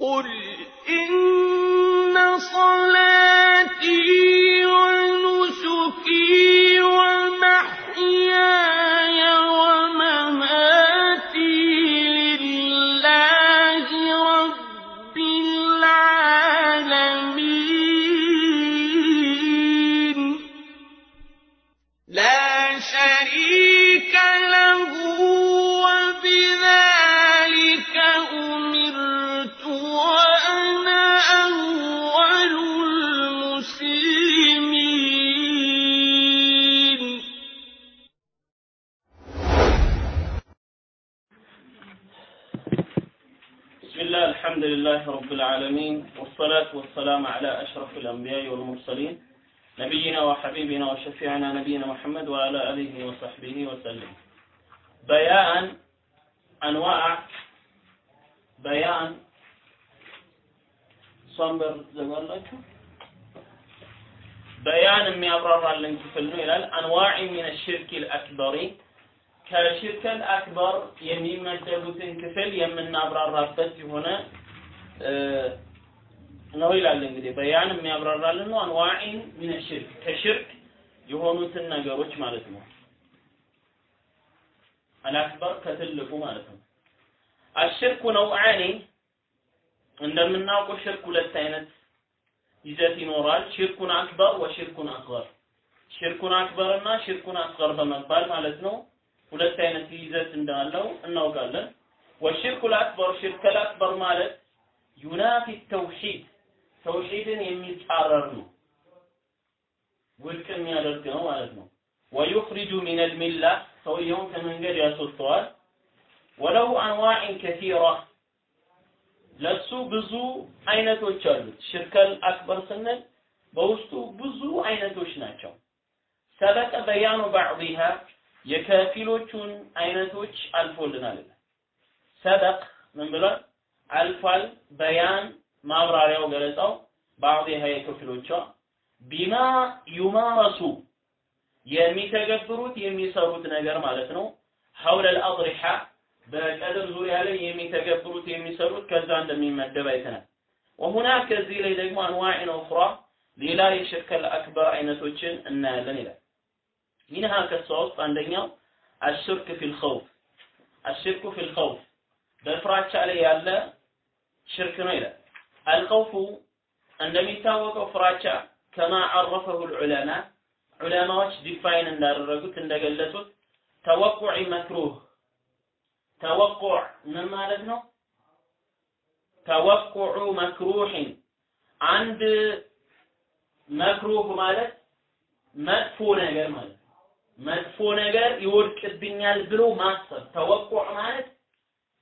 قل إن العالمين والصلاة والسلام على أشرف الأنبياء والمرسلين نبينا وحبيبنا وشفيعنا نبينا محمد وعلى آله وصحبه وسلم بيان أنواع بيان صنبر زغلكم بيان የሚያብራራልን ክፍል ነው ይላል አንዋዕ ሚን الشرك الأكبر ከሽርከል አክበር የሚመደቡትን ክፍል የምናብራራበት የሆነ ነው ይላል እንግዲህ በያን የሚያብራራልን ነው። አንዋዒን ሚን ሽርክ ከሽርክ የሆኑትን ነገሮች ማለት ነው። አልአክበር ከትልቁ ማለት ነው። አሽርኩ ነውዓኒ እንደምናውቀው ሽርክ ሁለት አይነት ይዘት ይኖራል። ሽርኩን አክበር ወሽርኩን አስገር ሽርኩን አክበር እና ሽርኩን አስገር በመባል ማለት ነው ሁለት አይነት ይዘት እንዳለው እናውቃለን። ወሽርኩ አክበር ሽርክ አክበር ማለት ዩናፊ ተውሂድ ተውሂድን የሚጻረር ነው ውድቅ የሚያደርግ ነው ማለት ነው። ወዩኽሪጁ ሚን አልሚላ ሰውየውን ከመንገድ ያስወጥተዋል። ወለሁ አንዋዕን ከሲራ ለሱ ብዙ አይነቶች አሉት። ሽርከል አክበር ስንል በውስጡ ብዙ አይነቶች ናቸው። ሰበቀ በያኑ ባዕضሃ የከፊሎቹን አይነቶች አልፎልናል። ሰበቅ ምን ብሏል አልፏል በያን ማብራሪያው ገለጻው ባዕضሃ የከፊሎቿ ቢማ ዩማረሱ የሚተገብሩት የሚሰሩት ነገር ማለት ነው ሐውለ አልአድሪሓ በቀድር ዙሪያ ላይ የሚተገብሩት የሚሰሩት ከዛ እንደሚመደብ አይተናል وهنا ከዚህ ላይ ደግሞ أنواع أخرى ሌላ የ شرك الأكبر አይነቶችን እናያለን ይላል منها ከሷ ውስጥ አንደኛው الشرك في الخوف الشرك في الخوف በፍራቻ ላይ ያለ ሽርክ ነው ይላል። الخوف እንደሚታወቀው ፍራቻ كما عرفه العلماء ዑለማዎች define እንዳደረጉት እንደገለጹት توقع مكروه። ተወቁዕ ምን ማለት ነው? ተወቁዑ መክሩህን። አንድ መክሩህ ማለት መጥፎ ነገር ማለት ነው። መጥፎ ነገር ይወድቅብኛል ብሎ ማሰብ። ተወቁዕ ማለት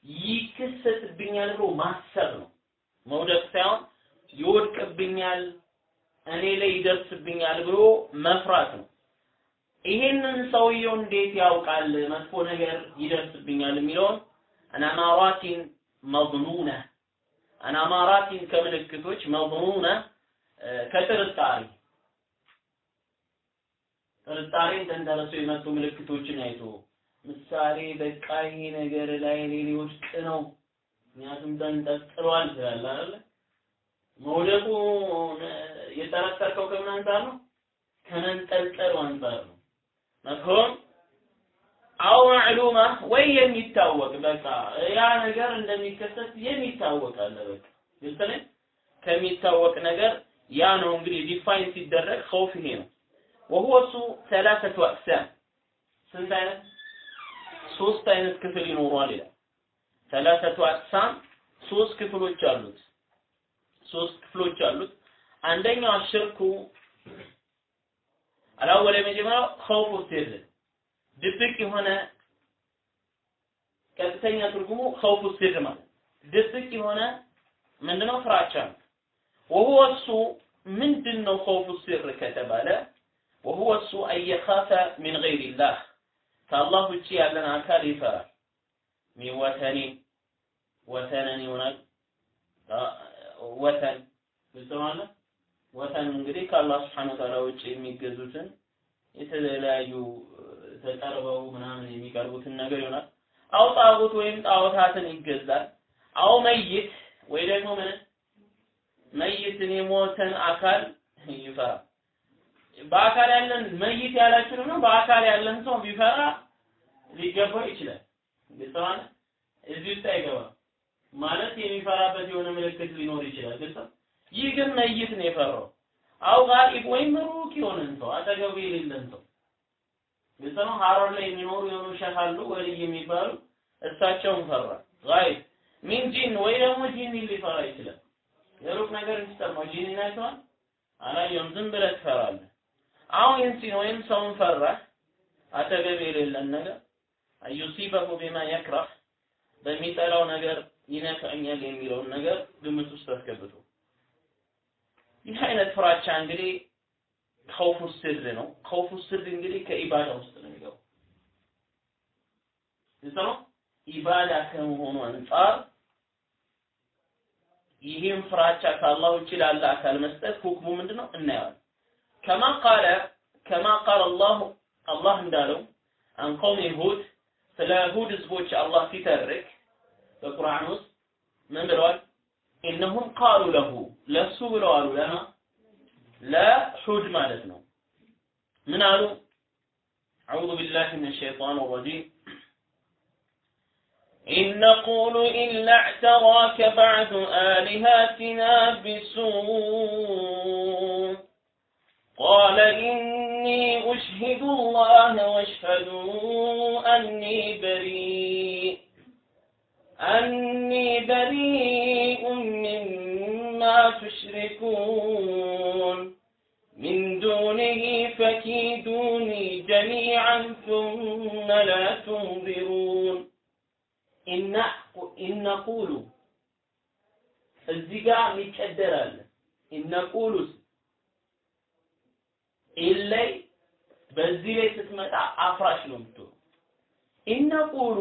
ይከሰትብኛል ብሎ ማሰብ ነው። መውደቅ ሳይሆን ይወድቅብኛል እኔ ላይ ይደርስብኛል ብሎ መፍራት ነው። ይሄንን ሰውየው እንዴት ያውቃል? መጥፎ ነገር ይደርስብኛል የሚለውን አናማራቲን መظኑነ አናማራቲን ከምልክቶች መظኑነ ከጥርጣሬ። ጥርጣሬን ተንተርሶ የመጡ ምልክቶችን አይቶ ምሳሌ በቃ ይሄ ነገር ላይ እኔ ሊወድቅ ነው ምክንያቱም ተንጠልጥሏል ትላለህ አይደለ? መውደቁ የጠረጠርከው ከምን አንጻር ነው? ከመንጠልጠሉ አንጻር ነው። مفهوم? أو معلومة ወይ የሚታወቅ በቃ ያ ነገር እንደሚከሰት የሚታወቅ አለ በቃ። ግልጽ ነኝ ከሚታወቅ ነገር ያ ነው እንግዲህ define ሲደረግ خوف ይሄ ነው። وهو እሱ ثلاثة أقسام። ስንት አይነት ሶስት አይነት ክፍል ይኖረዋል ይላል። ثلاثة أقسام ሶስት ክፍሎች አሉት። ሶስት ክፍሎች አሉት። አንደኛው አሽርኩ አላወለ የመጀመሪያው ኸውፉ ሲር ድብቅ የሆነ ቀጥተኛ ትርጉሙ ኸውፉ ሲር ማለት ድብቅ የሆነ ምንድነው? ፍራቻ ነው። ወሁወ እሱ ምንድነው ኸውፉ ሲር ከተባለ ወሁወ እሱ አየኻፈ ሚን ገይሪላህ ከአላህ ውጭ ያለን አካል ይፈራል ሚን ወተኒን ወተነን ይሆናል ወተን ግልጽ ወተን እንግዲህ ከአላህ ስብሐነሁ ወተዓላ ውጭ የሚገዙትን የተለያዩ ተቀርበው ምናምን የሚቀርቡትን ነገር ይሆናል። አው ጣዖት ወይም ጣዖታትን ይገዛል። አው መይት ወይ ደግሞ ምን መይትን የሞተን አካል ይፈራል። በአካል ያለን መይት ያላችሁንም ነው። በአካል ያለን ሰው ቢፈራ ሊገባው ይችላል። ግልጽ ማለት እዚህ ውስጥ አይገባም ማለት የሚፈራበት የሆነ ምልክት ሊኖር ይችላል። ግልጽ ይህ ግን ميت ነው የፈራው። أو غائب ወይም ሩቅ የሆነን ሰው አጠገቡ የሌለን ሰው ግልጽ ነው። ሀረር ላይ የሚኖሩ የሆኑ ሸህ አሉ ወልይ የሚባሉ እሳቸውን ፈራ። غائب من جن ወይ ደግሞ ጂን ሊፈራ ይችላል። የሩቅ ነገር እንዲሰማው ጂን አይተዋል አላየውም። ዝም ብለህ ትፈራለህ። አሁን ኢንሲን ወይም ሰውን ፈራህ አጠገብ የሌለን ነገር አዩሲበሁ ቢማ የክራህ በሚጠላው ነገር ይነካኛል የሚለውን ነገር ግምት ውስጥ አስገብቶ ይህ አይነት ፍራቻ እንግዲህ ከውፉ ስር ነው። ከውፉ ስር እንግዲህ ከኢባዳ ውስጥ ነው የሚገባው። ግልጽ ኢባዳ ከመሆኑ አንጻር ይህም ፍራቻ ከአላህ ውጭ ላለ አካል መስጠት ሁክሙ ምንድነው? እናየዋለን። ከማ ቃለ ከማ ቃለ አላህ አላህ እንዳለው አን ቀውሚ ሁድ ስለ ሁድ ህዝቦች አላህ ሲተርክ በቁርአን ውስጥ ምን ብለዋል? ኢነሁም ቃሉ ለሁ ለሱ ብለዋሉ ለማ ለሁድ ማለት ነው። ምን አሉ? አዑዙ ቢላሂ ሚነ ሸይጣን ረጂም إن نقول إلا اعتراك بعد آلهتنا بسوء قال إني أشهد الله واشهدوا أني بريء أني بريء مما تشركون. من دونه فكيدوني جميعا ثم لا تنظرون. إن نقول الزقاع مكدر إن نقول ኢለይ በዚህ ላይ ስትመጣ አፍራሽ ነው የምትሆነው። ኢነቁሉ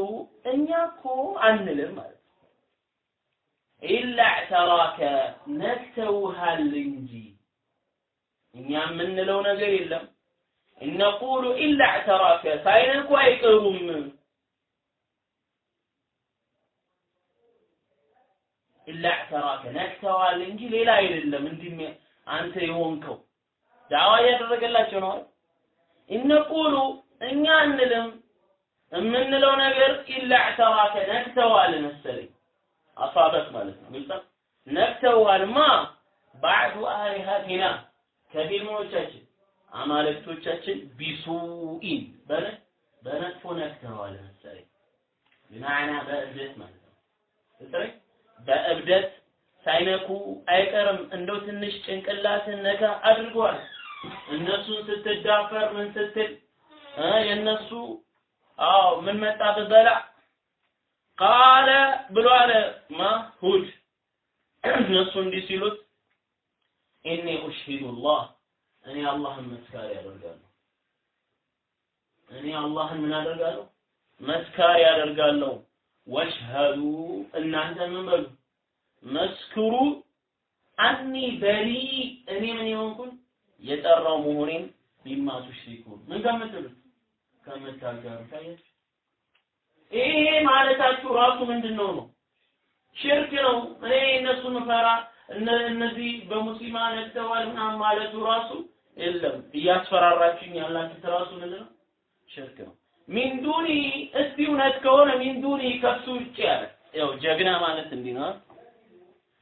እኛ እኮ አንልም ማለት ኢላ እዕተራከ ነክተውሃል እንጂ እኛ የምንለው ነገር የለም። ኢነቁሉ ኢላ እዕተራከ ሳይነኩ አይቀሩም። ኢላ እዕተራከ ነክተዋል እንጂ ሌላ አይደለም። እንዲህ አንተ የሆንከው ዳዋ እያደረገላቸው ነው? እነቁሉ እኛ አንልም የምንለው ነገር ኢላ እዕተራከ ነክተዋል መሰለኝ አሳበት ማለት ነው። ግልጽ ነክተዋልማ ባዕዱ አሊሀቲና ከፊልሞቻችን አማልክቶቻችን ቢሱኢን በነ በመጥፎ ነክተዋል መሰለኝ ብማዕና በእብደት ማለት ነው። ግልጽ በእብደት ሳይነኩ አይቀርም። እንደው ትንሽ ጭንቅላትን ነካ አድርገዋል። እነሱን ስትዳፈር ምን ስትል የነሱ አዎ ምን መጣ በበላ ቃለ ብሎ አለ ማ ሁድ እነሱ እንዲህ ሲሉት ኢኒ ኡሽሂዱላህ እኔ አላህን መስካሪ ያደርጋለሁ። እኔ አላህን ምን አደርጋለሁ? መስካሪ ያደርጋለሁ። ወሽሀዱ እናንተ ምን በሉ መስክሩ አኒ በሪ እኔ ምን የሆንኩን የጠራው መሆኔን ሚማ ቱሽሪኩን ምን ከምትሉት ከምታጋሩ ይሄ ማለታችሁ ራሱ ምንድን ነው ነው ሽርክ ነው። እኔ እነሱ ምፈራ እነዚህ በሙስሊማ ነክተዋል ምናምን ማለቱ ራሱ የለም። እያስፈራራችሁኝ ያላችሁት ራሱ ምንድን ነው ሽርክ ነው። ሚን እስቲ እውነት ከሆነ ሚን ዱኒ ከሱ ውጭ ያለ ያው ጀግና ማለት እንዲህ ነው።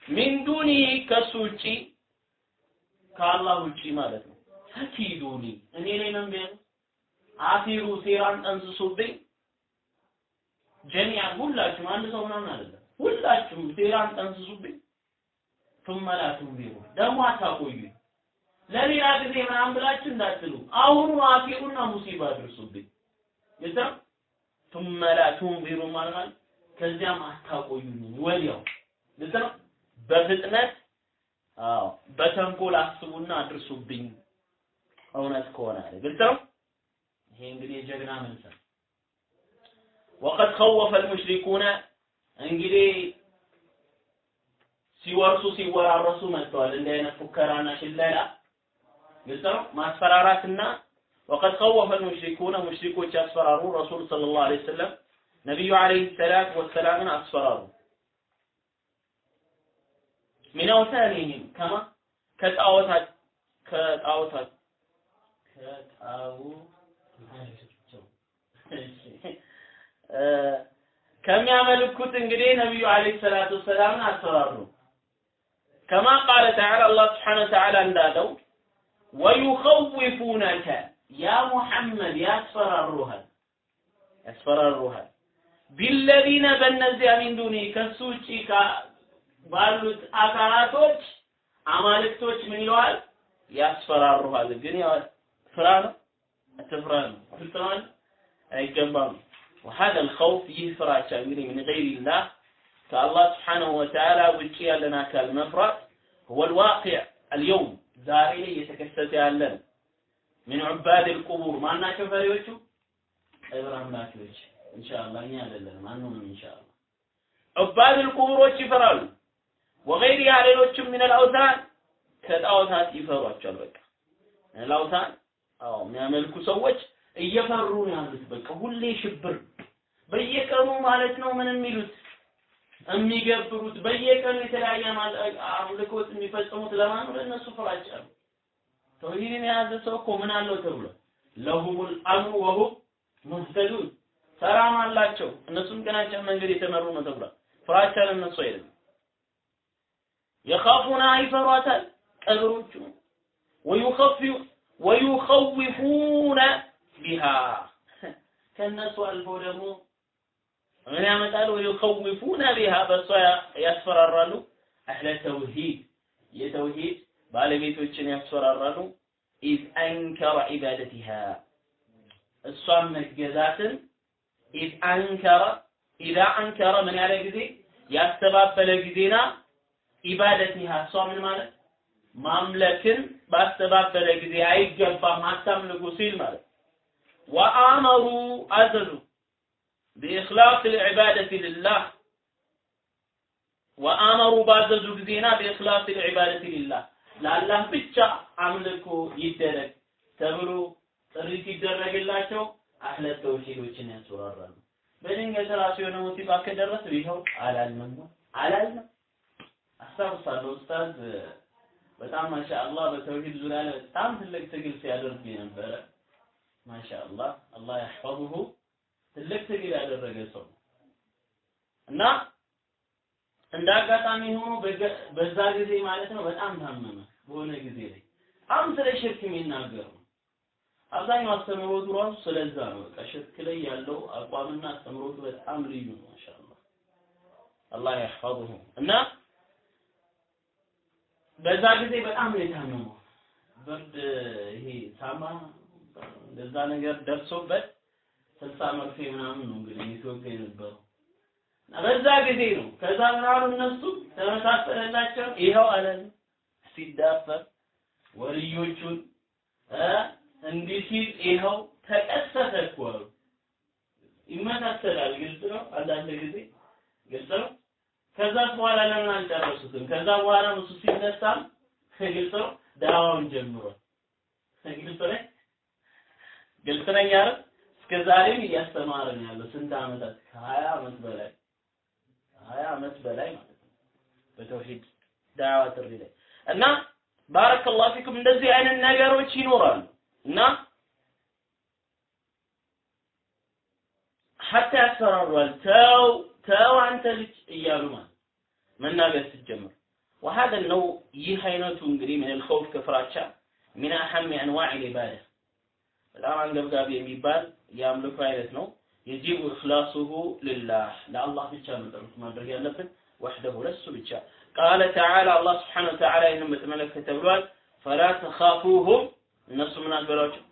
ሚን ከሱ ውጭ ከአላህ ውጭ ማለት ነው። ፈኪዱኒ እኔ ላይ ነው የሚያሉ አሲሩ ሴራን ጠንስሱብኝ ጀሚዓን ሁላችሁም አንድ ሰው ምናምን አይደለም ሁላችሁም ሴራን ጠንስሱብኝ ثم لا تنظرون ደግሞ አታቆዩ ለሌላ ጊዜ ምናምን ብላችሁ እንዳትሉ አሁኑ አሲሩና ሙሲባ አድርሱብኝ ግልጽ ነው። ثم لا تنظرون ማለት ከዚያም አታቆዩኝ ወዲያው ግልጽ ነው። በፍጥነት አዎ በተንኮል አስቡና አድርሱብኝ እውነት ከሆነ አለ ግልጽ ነው። ይሄ እንግዲህ የጀግና መልስ ወቀድ ኸወፈ አልሙሽሪኩነ እንግዲህ ሲወርሱ ሲወራረሱ መጥተዋል። እንዲህ አይነት ፉከራና ሽለላ ግልጽ ነው። ማስፈራራትና ወቀድ ኸወፈ አልሙሽሪኩነ ሙሽሪኮች ያስፈራሩ ረሱል ሰለላሁ ዐለይሂ ወሰለም ነቢዩ ዐለይሂ ሰላት ወሰላምን አስፈራሩ። ሚን አውታኒሂም ከማ ከጣዖታት ከጣዖታት ከሚያመልኩት እንግዲህ ነቢዩ አለይሂ ሰላቱ ወሰላምን አስፈራሩ። ከማ ቃለ ተዓላ አላህ ስብሓነ ወተዓላ እንዳለው ወዩኸውፉነከ ያ ሙሐመድ ያስፈራሩሃል ያስፈራሩሃል ቢለዚነ በእነዚያ ሚን ከሱ ውጪ ባሉት አካላቶች አማልክቶች ምን ይለዋል? ያስፈራሩሃል። ግን ያው ፍራ ነው አትፍራ ነው ፍልጥናል አይገባም። وهذا الخوف ይፍራ ቻግሪ من غير الله ከአላህ ስብሓነሁ ወተዓላ ውጪ ያለን አካል هو الواقع اليوم ዛሬ ላይ እየተከሰተ ያለ ነው። من عباد القبور ማናቸው ፈሪዎቹ? ቀብር አምላኪዎች ኢንሻአላህ እኛ አይደለንም አንሆንም ኢንሻአላህ ዑባድ القبሮች ይፈራሉ ወገይሪሃ ሌሎችም ምን አልአውታን ከጣዖታት ይፈሯቸዋል። በቃ አልአውታን አዎ የሚያመልኩ ሰዎች እየፈሩ ነው ያሉት። በቃ ሁሌ ሽብር በየቀኑ ማለት ነው ምን የሚሉት? የሚገብሩት በየቀኑ የተለያየ አምልኮት የሚፈጽሙት ለማን ነው? ፍራቻ ነው ተውሂድን የያዘ ሰው እኮ ምን አለው ተብሎ? ለሁሙል አምኑ ወሁም ሙህተዱን ሰላም አላቸው። እነሱም ቀናቸው መንገድ የተመሩ ነው ተብሏል። ፍራቻ ለእነሱ አይደለም يخافونها ይፈሯታል ቀብሮቹ። ويخوفون بها። ከነሱ አልፎ ደግሞ ምን ያመጣሉ ويخوفون بها። በሷ ያስፈራራሉ። أهل التوحيد። የተውሂድ ባለቤቶችን ያስፈራራሉ። إذ أنكر عبادتها። እሷን መገዛትን إذ أنكر إذا أنكر ምን ያለ ጊዜ? ያስተባበለ ጊዜና ኢባደቲሃ እሷ ምን ማለት ማምለክን ባስተባበለ ጊዜ አይገባም አታምልኩ ሲል ማለት ወአመሩ አዘዙ بإخلاص العبادة لله ወአመሩ ባዘዙ ጊዜና በኢኽላስ العبادة لله ለአላህ ብቻ አምልኮ ይደረግ ተብሎ ጥሪ ሲደረግላቸው አህለ ተውሂዶችን ያስወራራሉ። በድንገት ራሱ የሆነ ሙሲባ ከደረሰ ይኸው አላልንም አላልንም። አስታውሳለሁ ኡስታዝ በጣም ማሻአላህ በተውሂድ ዙሪያ ላይ በጣም ትልቅ ትግል ሲያደርግ የነበረ ማሻአላህ አላህ ያህፈዙሁ ትልቅ ትግል ያደረገ ሰው እና እንደ አጋጣሚ ሆኖ በዛ ጊዜ ማለት ነው በጣም ታመመ። በሆነ ጊዜ ላይ በጣም ስለ ሽርክ የሚናገር ነው። አብዛኛው አስተምሮቱ ራሱ ስለዛ ነው። በቃ ሽርክ ላይ ያለው አቋምና አስተምሮቱ በጣም ልዩ ነው። ማሻአላህ አላህ ያህፈظሁ እና በዛ ጊዜ በጣም ነው የታመመው። ብርድ ይሄ ሳማ እንደዛ ነገር ደርሶበት ስልሳ መርፌ ምናምን ነው እንግዲህ የተወጋ የነበረው በዛ ጊዜ ነው። ከዛ ምን አሉ እነሱ ተመሳሰለላቸው። ይኸው አለን ሲዳፈር ወልዮቹን እንዲህ ሲል ይኸው ተቀሰተ እኮ ይመሳሰላል። ግልጽ ነው። አንዳንድ ጊዜ ግልጽ ነው። ከዛ በኋላ ለምን አልጨረሱትም? ከዛ በኋላ እሱ ሲነሳም ግልጽ ነው። ዳዋውን ጀምሯል። ግልጽ ነኝ ግልጽ ነኝ አይደል? እስከ ዛሬም እያስተማረ ነው ያለው። ስንት ዓመታት? ከሀያ ዓመት በላይ ሀያ ዓመት በላይ ማለት ነው በተውሂድ ዳዋ ጥሪ ላይ እና ባረከላሁ ፊኩም እንደዚህ አይነት ነገሮች ይኖራሉ እና ሐታ ያስፈራሯል። ተው ተው አንተ ልጅ እያሉ ማለት መናገር ስትጀምር وهذا النوع ይህ አይነቱ እንግዲህ ምን الخوف ከፍራቻ من أهم أنواع العبادة በጣም አንገብጋቢ የሚባል የአምልኮ አይነት ነው። የጂቡ እክላሱሁ ልላህ ለአላህ ብቻ ነው ጥረት ማድረግ ያለብን ወሕደሁ ለሱ ብቻ ቃለ ተዓላ አላህ ስብሓነሁ ወተዓላ ይህንን በተመለከተ ብሏል ፈላ ተኻፉሁም እነሱ ምን አልበሏቸው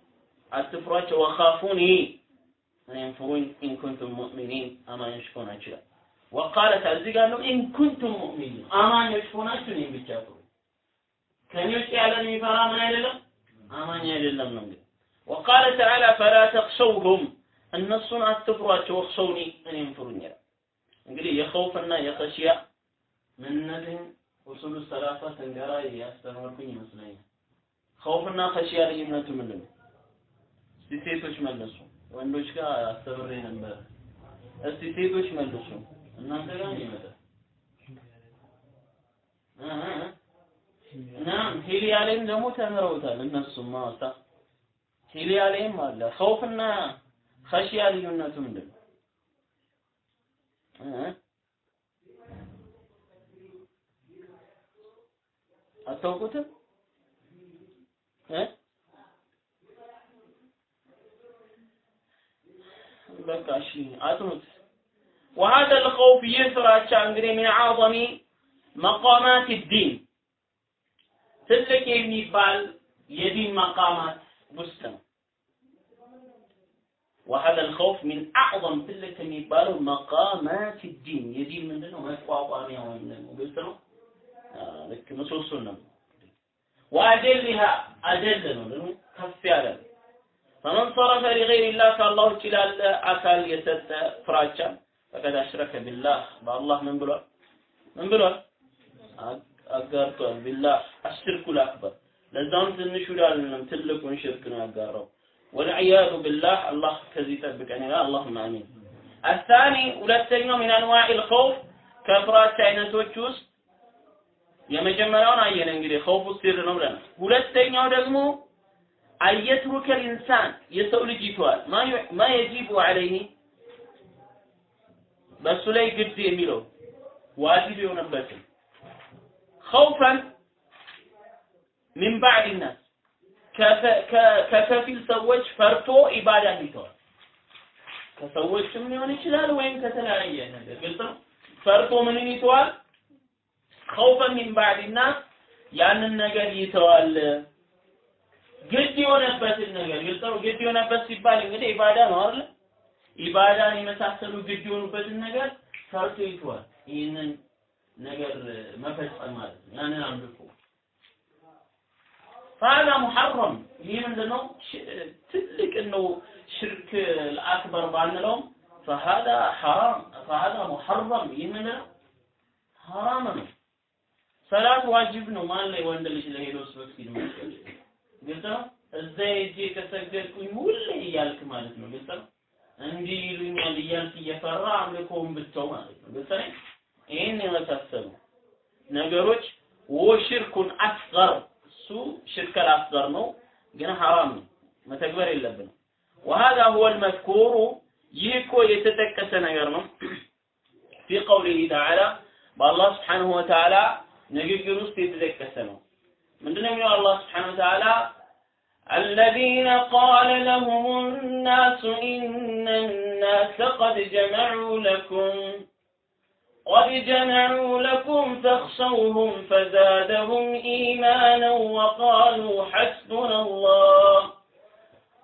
አትፍሯቸው ወኻፉኒ እኔም ፍሩኝ ኢን ኩንቱም ሙእሚኒን አማኞች ከሆናችሁ ይላል ወቃለ እዚህ ጋር ነው አማኞች ከሆናችሁ እኔም ብቻ ከኔ ውጭ ያለን የሚፈራ ምን አይደለም አማኝ አይደለም ነው እንግዲህ ወቃለ ተዓላ ፈላ ተክሸውሁም እነሱን አትፍሯቸው ወክሰውኒ እኔም ፍሩኝ ይላል። እንግዲህ የኸውፍና የኸሽያ ምንነትን ኡሱሉ ሰላሳ ተንገራ ያስተማርኩኝ ይመስለኛል። ኸውፍና ኸሽያ ልዩነቱ ምንድን ነው? ሴቶች መልሱ። ወንዶች ጋር አስተምሬ ነበር። እስቲ ሴቶች መልሱ። እናንተ ጋር ይመጣ ሂልያ ላይም ደግሞ ተምረውታል እነሱም ሂልያ ላይም አለ። ኸውፍና ኸሽያ ልዩነቱ ምንድን ነው? አታውቁትም? በቃ እሺ አጥኑት وهذا الخوف يفرع እንግዲህ من أعظم مقامات الدين ትልቅ የሚባል የዲን መቃማት ውስጥ ነው وهذا الخوف من أعظم ትልቅ የሚባለው መቃማት الدين የዲን ምንድነው መቋቋሚያ ወይም ደግሞ ግልጽ ነው አዎ፣ ልክ ምሰሶን ነው وأجلها أجل ነው ደግሞ ከፍ ያለ ነው فمن صرف لغير الله ከአላህ ውጭ ላለ አካል የሰጠ ፍራቻ ፈቀድ አሽረከ ቢላህ በአላህ ምን ብሏል? ምን ብሏል? አጋርቷል። ቢላህ አሽርኩል አክበር ለዛውም ትንሹ አይደለም ትልቁን ሽርክ ነው ያጋራው። ወልዕያዙ ቢላህ አላህ ከዚህ ጠብቀን ይላል። አላሁም አሚን። አሳኒ ሁለተኛው ሚን አንዋኢል ኸውፍ ከፍራቻ አይነቶች ውስጥ የመጀመሪያውን አየን እንግዲህ ኸውፉ ሲር ነው ብለናል። ሁለተኛው ደግሞ አየትሩከል ኢንሳን የሰው ልጅ ይተዋል ማ የጂቡ አለይህ በእሱ ላይ ግድ የሚለው ዋጅብ የሆነበትን ኸውፈን ሚን ባዕድ ናስ ከከፊል ሰዎች ፈርቶ ኢባዳን ይተዋል ከሰዎችም ሊሆን ይችላል ወይም ከተለያየ ነገር ግልጽ ነው። ፈርቶ ምንን ይተዋል? ኸውፈን ሚን ባዕድ ናስ ያንን ነገር ይተዋል። ግድ የሆነበትን ነገር ግልጽ ነው። ግድ የሆነበት ሲባል እንግዲህ ኢባዳ ነው አይደል ኢባዳን የመሳሰሉ ግድ የሆኑበትን ነገር ፈርቶ ይተዋል ይህንን ነገር መፈጸም ማለት ነው ያንን አምልኮ فهذا محرم ይህ ምንድነው ትልቅ ነው ሽርክ الأكبر ባንለውም فهذا حرام فهذا محرم ይህ ምንድነው ሐራም ነው ሰላት ዋጅብ ነው ማን ላይ ወንድ ልጅ ላይ ሄዶ መስጊድ መስገድ ግልጽ ነው እዛ ሄጄ ከሰገድኩኝ ሁሌ እያልክ ማለት ነው ግልጽ ነው እንዲህ ይሉኛል እያልክ እየፈራ አምልኮውን ብተው ማለት ነው። ግልጽ ይህን የመሳሰሉ ነገሮች ወሽርኩን አስገር እሱ ሽርከል አስገር ነው፣ ግን ሐራም ነው፣ መተግበር የለብንም። ወሀዛ ሁወ አልመዝኩሩ ይህ እኮ የተጠቀሰ ነገር ነው። ፊ ቀውሊሂ ተዓላ በአላህ ስብሓንሁ ወተዓላ ንግግር ውስጥ የተጠቀሰ ነው። ምንድነው የሚለው አላህ ስብሓንሁ ወተዓላ الذين قال لهم الناس إن الناس قد جمعوا لكم قد جمعوا لكم فاخشوهم فزادهم إيمانا وقالوا حسبنا الله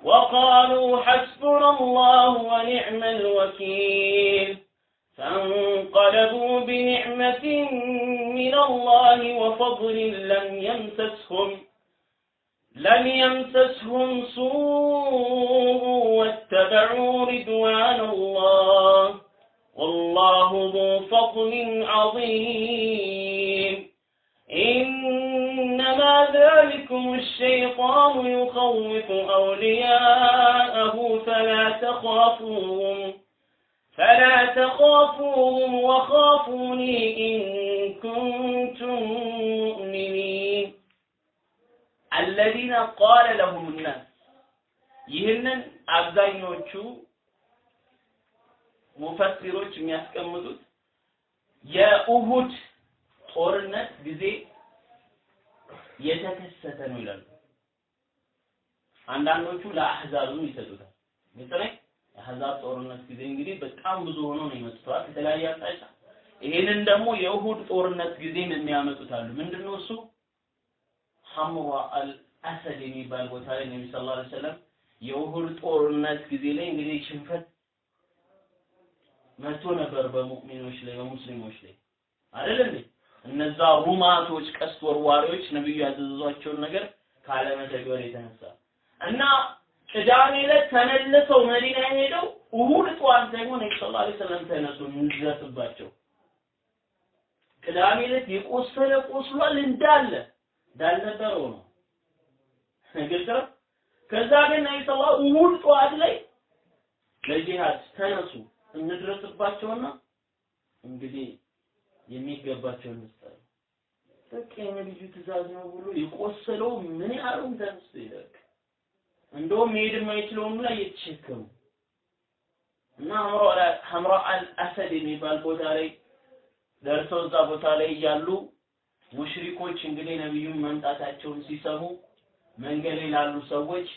وقالوا حسبنا الله ونعم الوكيل. فانقلبوا بنعمة من الله وفضل لم يمسسهم لم يمسسهم سوء واتبعوا رضوان الله. والله ذو فضل عظيم. إنما ذلكم الشيطان يخوف أولياءه فلا تخافوهم. فلا تخافوهم وخافوني إن كنتم አለዚነ ቃለ ለሁም ናስ ይህንን አብዛኞቹ ሙፈሲሮች የሚያስቀምጡት የኡሁድ ጦርነት ጊዜ የተከሰተ ነው ይላሉ። አንዳንዶቹ ለአህዛብም ይሰጡታል። ግልጽ ነው። የአህዛብ ጦርነት ጊዜ እንግዲህ በጣም ብዙ ሆኖ ነው ይመጡታል ከተለያየ አቅጣጫ። ይሄንን ደግሞ የኡሁድ ጦርነት ጊዜን የሚያመጡት አሉ። ምንድነው እሱ ሐምራ አል አልአሰድ የሚባል ቦታ ላይ ነቢ ስ ላ ሰለም የኡሁድ ጦርነት ጊዜ ላይ እንግዲህ ሽንፈት መጥቶ ነበር በሙእሚኖች ላይ በሙስሊሞች ላይ እንዴ? እነዛ ሩማቶች ቀስት ወርዋሪዎች ነብዩ ያዘዟቸውን ነገር ካለመተግበር የተነሳ እና ቅዳሜ ዕለት ተመልሰው መዲና ሄደው እሁድ ጠዋት ደግሞ ነብዩ ሰለላሁ ዐለይሂ ወሰለም ተነሱ እንድረስባቸው። ቅዳሜ ዕለት የቆሰለ ቆስሏል እንዳለ እንዳልነበረው ነው። ግልጽ ነው። ከዛ ግን ነብዩ ሰለላሁ እሁድ ጠዋት ላይ ለጂሃድ ተነሱ እንድረስባቸውና እንግዲህ የሚገባቸውን መስጠት በቃ የነብዩ ትእዛዝ ነው ብሎ የቆሰለው ምን ያህሉም ተነስቶ ይለቅ። እንደውም መሄድ የማይችለውም ላይ የተሸከሙ እና ሐምራ አልአሰድ የሚባል ቦታ ላይ ደርሰው እዛ ቦታ ላይ እያሉ ሙሽሪኮች እንግዲህ ነቢዩን መምጣታቸውን ሲሰሙ መንገድ ላይ ላሉ ሰዎች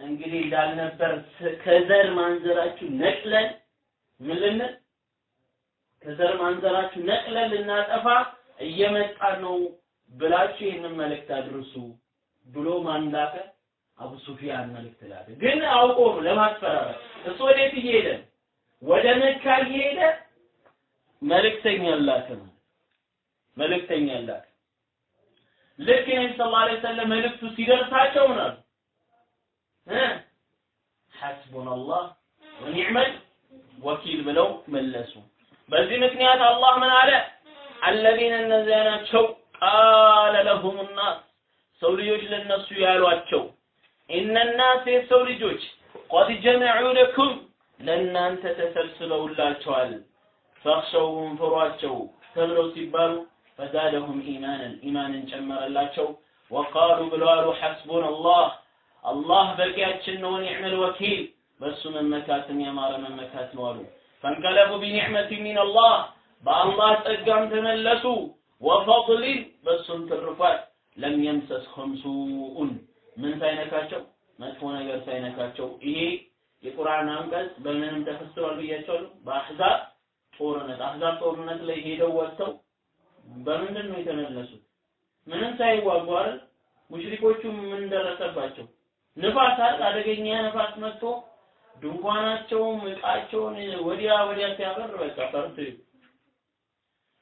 እንግዲህ እንዳልነበር ከዘር ማንዘራችሁ ነቅለን ምን ልንል ከዘር ማንዘራችሁ ነቅለን ልናጠፋ እየመጣን ነው ብላችሁ ይህንን መልእክት አድርሱ ብሎ ማን ላከ? አቡ ሱፊያን መልእክት ላከ። ግን አውቆ ለማስፈራራት። እሱ ወዴት እየሄደ? ወደ መካ እየሄደ መልእክተኛ ላከ መልእክተኛ ላከ። ልክ ነቢ ስ ላ ሰለም መልእክቱ ሲደርሳቸው አሉ? ሐስቡና አላህ ወኒዕመል ወኪል ብለው መለሱ። በዚህ ምክንያት አላህ ምን አለ? አለዚነ እነዚያ ናቸው ቃለ ለሁም ናስ ሰው ልጆች ለነሱ ያሏቸው ኢነ የሰው ልጆች ቀድ ጀመዑ ለኩም ለእናንተ ተሰብስበውላቸዋል ፈኽሸውሁም ፍሯቸው ተብለው ሲባሉ ፈዛደሁም ኢማንን ኢማንን ጨመረላቸው ወቃሉ ብለዋሉ ሐስቡን አላህ አላህ በቂያችን ነው ኒዕመል ወኪል በእሱ መመካትን ያማረ መመካት ነው አሉ ፈንቀለቡ ቢኒዕመት ሚን አላህ በአላህ ጸጋም ተመለሱ ወፈضልን በሱም ትርፋት ለም የምሰስሁም ሱኡን ምን ሳይነካቸው መጥፎ ነገር ሳይነካቸው ይሄ የቁርአን አንቀጽ በምንም ተፈስሯል ብያቸዋለሁ። በአሕዛብ ጦርነት አሕዛብ ጦርነት ላይ ሄደው ወጥተው በምንድን ነው የተመለሱት ምንም ሳይዋጉ አይደል ሙሽሪኮቹ ምን ደረሰባቸው ንፋስ አይደል አደገኛ ንፋስ መጥቶ ድንኳናቸውም እቃቸውን ወዲያ ወዲያ ሲያበር በቃ ፈርቶ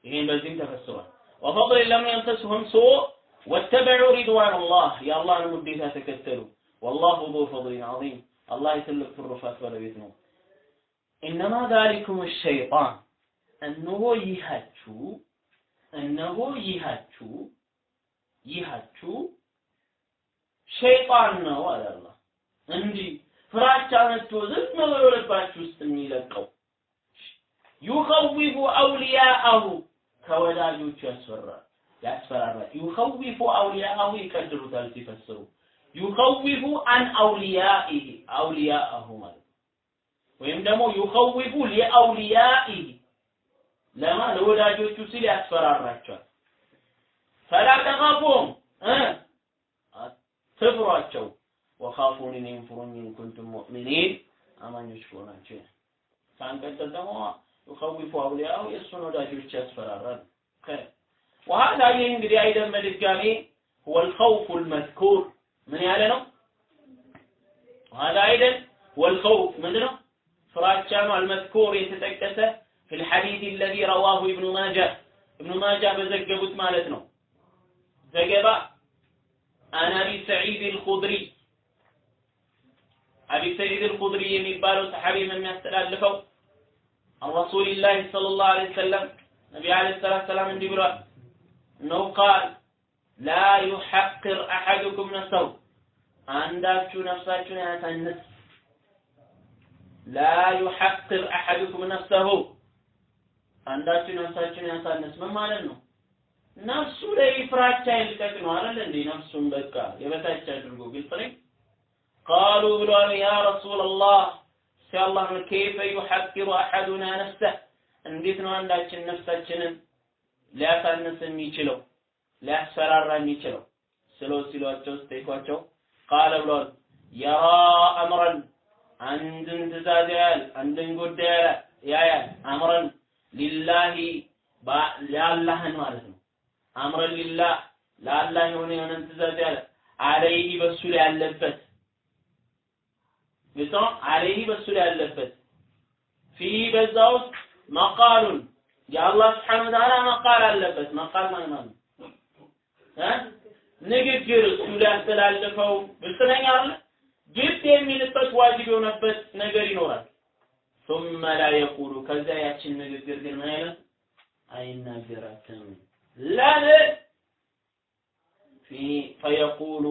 ይሄን በዚህም ተፈስሯል وفضل لم يمسسهم سوء واتبعوا رضوان الله يا الله المديتا تكتلوا والله ذو فضل عظيم الله يتلق في الرفات ولا بيتنو إنما ذلكم الشيطان أنه يهجو እነሆ ይሃችሁ ይሃችሁ ሸይጣን ነው አለ አላህ። እንዲህ ፍራቻ መጥቶ ዝም ብሎ ልባችሁ ውስጥ የሚለቀው ዩኸዊፉ አውሊያአሁ ከወዳጆቹ ያስፈራል ያስፈራራል። ዩኸዊፉ አውሊያአሁ ይቀድሩታል ሲፈስሩ ዩኸዊፉ አን አውሊያኢሂ አውሊያአሁ ማለት ወይም ደግሞ يخوف لأوليائه ለማ ለወዳጆቹ ሲል ያስፈራራቸዋል ፈላ ተኻፉም ትፍሯቸው ወኻፉኒ እኔን ፍሩኝ ኢንኩንቱም ሙእሚኒን አማኞች ከሆናችሁ ሳንቀጥል ደግሞ ዩኸዊፉ አውሊያው የእሱን ወዳጆች ያስፈራራል وهذا ይህ እንግዲህ አይደን በድጋሜ هو الخوف المذكور ምን ያለ ነው وهذا አይደን هو الخوف ምንድን ነው ፍራቻ ነው المذكور የተጠቀሰ في الحديث الذي رواه ابن ماجه ابن ماجه በዘገቡት ማለት ነው ዘገባ عن ابي سعيد الخدري ابي سعيد الخدري የሚባለው ሰሐቢ ምን የሚያስተላልፈው عن رسول الله صلى الله عليه وسلم نبي عليه الصلاه والسلام እንዲህ ብሏል ነው ቃል لا يحقر احدكم نفسه አንዳችሁ ነፍሳችሁን ያሳንስ لا يحقر احدكم نفسه አንዳችሁ ነፍሳችሁን ያሳንስ ምን ማለት ነው? ነፍሱ ላይ ፍራቻ ይልቀቅ ነው አይደል እንዴ? ነፍሱን በቃ የበታች አድርጎ ግልጽ ነኝ? ቃሉ ብለዋል ያ ረሱላላህ ሲያላህ ከይፈ ዩሐቂሩ አሐዱና ነፍሰህ እንዴት ነው አንዳችን ነፍሳችንን ሊያሳንስ የሚችለው ሊያስፈራራ የሚችለው? ስለው ሲሏቸው ስጠይቋቸው ቃለ ብለዋል የራ አምረን አንድን ትእዛዝ ያያል አንድን ጉዳይ ያያል አምረን ሊላሂ ለአላህን ማለት ነው። አምረን ሊላህ ለአላህ የሆነ የሆነን ትእዛዝ ያለ አለይህ በሱ ላይ ያለበት ግልጽ ነው? አለይህ በሱ ላይ ያለበት ፊ በዛ ውስጥ መቃሉን የአላህ ስብሓን ወተዓላ መቃል አለበት። መቃል ማለት ነው። እ? ንግግር እሱ ሊያስተላልፈው ነኝ አይደል? ግድ የሚልበት ዋጅብ የሆነበት ነገር ይኖራል ثم لا يقول ከዛ ያችን ንግግር ግን ምን አይነት አይናገራትም ለምን ፈየቁሉ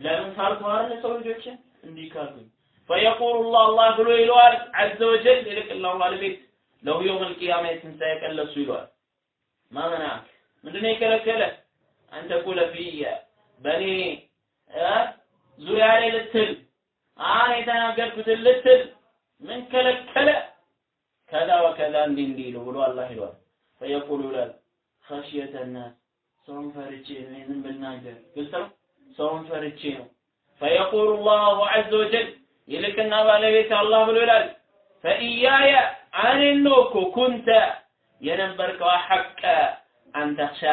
ለምን ካልኩ አይደል ሰው ልጆችን እንዲህ ካልኩኝ ፈየቁሉ ላህ አላህ ብሎ ይለዋል ዐዘ ወጀል ይልቅላሁ ባለቤት ለው የውም ልቅያማ የትንሣኤ ቀን ለሱ ይለዋል ማመናክ ምንድነው የከለከለ አንተ ቁለ ፊየ በእኔ ዙሪያ ላይ ልትል አነ የተናገርኩትን ልትል ምን ከለከለ? ከዛ ወከዛ እንዲህ እንዲህ ይሉ ብሎ አላህ ይሏል ፈየቁሉ ይላል ኸሽየተ ናስ ሰውን ፈርቼ ነው ይህንን ብናገር። ግልጽ ነው? ሰውን ፈርቼ ነው። ፈየቁሉ ላሁ ዐዘ ወጀል ይልቅና ባለቤት አላህ ብሎ ይላል ፈኢያየ እኔን ኩንተ የነበርከው ሐቀ አንተኽሻ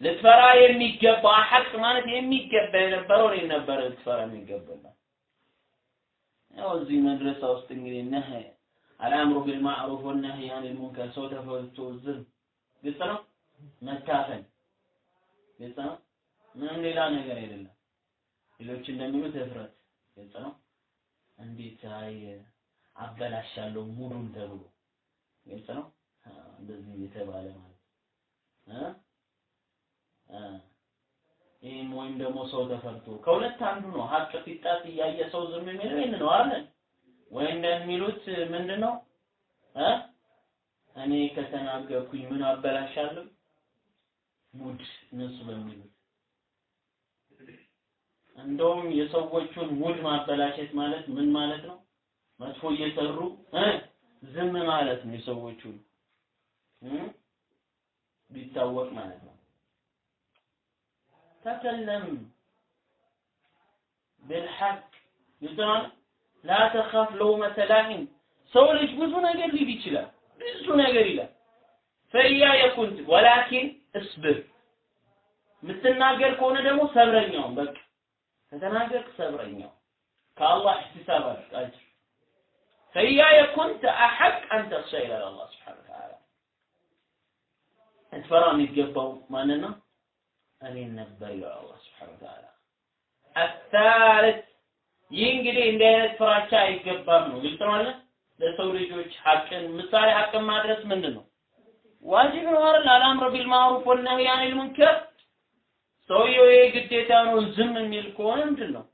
ልትፈራ የሚገባ ሐቅ ማለት የሚገባ የነበረው ነበረ ልትፈራ የሚገባው ያው እዚህ መድረሳ ውስጥ እንግዲህ ነህ። አልአምሩ ቢልማዕሩፍ ወነህይ አኒል ሙንከር ሰው ተፈቶ ዝም። ግልጽ ነው? መታፈን ግልጽ ነው? ምንም ሌላ ነገር አይደለም ሌሎች እንደሚሉት እፍረት። ግልጽ ነው? እንዴት አይ አበላሻለሁ ሙሉን ተብሎ። ግልጽ ነው? እንደዚህ የተባለ ማለት ይህም ወይም ደግሞ ሰው ተፈርቶ ከሁለት አንዱ ነው። ሀቅ ሲጣስ እያየ ሰው ዝም የሚለው ይህን ነው አይደል? ወይ እንደሚሉት ምንድን ነው እ? እኔ ከተናገርኩኝ ምን አበላሻለሁ? ሙድ እነሱ በሚሉት። እንደውም የሰዎቹን ሙድ ማበላሸት ማለት ምን ማለት ነው? መጥፎ እየሰሩ ዝም ማለት ነው የሰዎቹን። ቢታወቅ ማለት ነው ተከለም بالحق ይዘራል ላ ተኻፍ ለውመተ ላኢም ሰው ልጅ ብዙ ነገር ሊል ይችላል ብዙ ነገር ይላል ፈያ የኩንት ወላኪን እስብር የምትናገር ከሆነ ደግሞ ሰብረኛውን በቃ ከተናገርክ ሰብረኛው ከአላህ ኢሕቲሳብ አድርግ ፈኢያየ ኩንተ አሐቅ አን ተኽሻ ይላል አላህ ስብሓነ ወተዓላ ልትፈራ የሚገባው ማንን ነው እኔን ነበር ይላል አላህ ስብሓነ ወተዓላ አሳልስ ይህ እንግዲህ እንዲህ አይነት ፍራቻ አይገባም ነው። ግልጽ ነው ለሰው ልጆች ሐቅን ምሳሌ ሐቅን ማድረስ ምንድን ነው ዋጅብ ነው አይደል? አልአምር ቢልማዕሩፍ ወነህይ አኒል ሙንከር። ሰውየው ይሄ ግዴታ ነው ዝም የሚል ከሆነ ምንድን ነው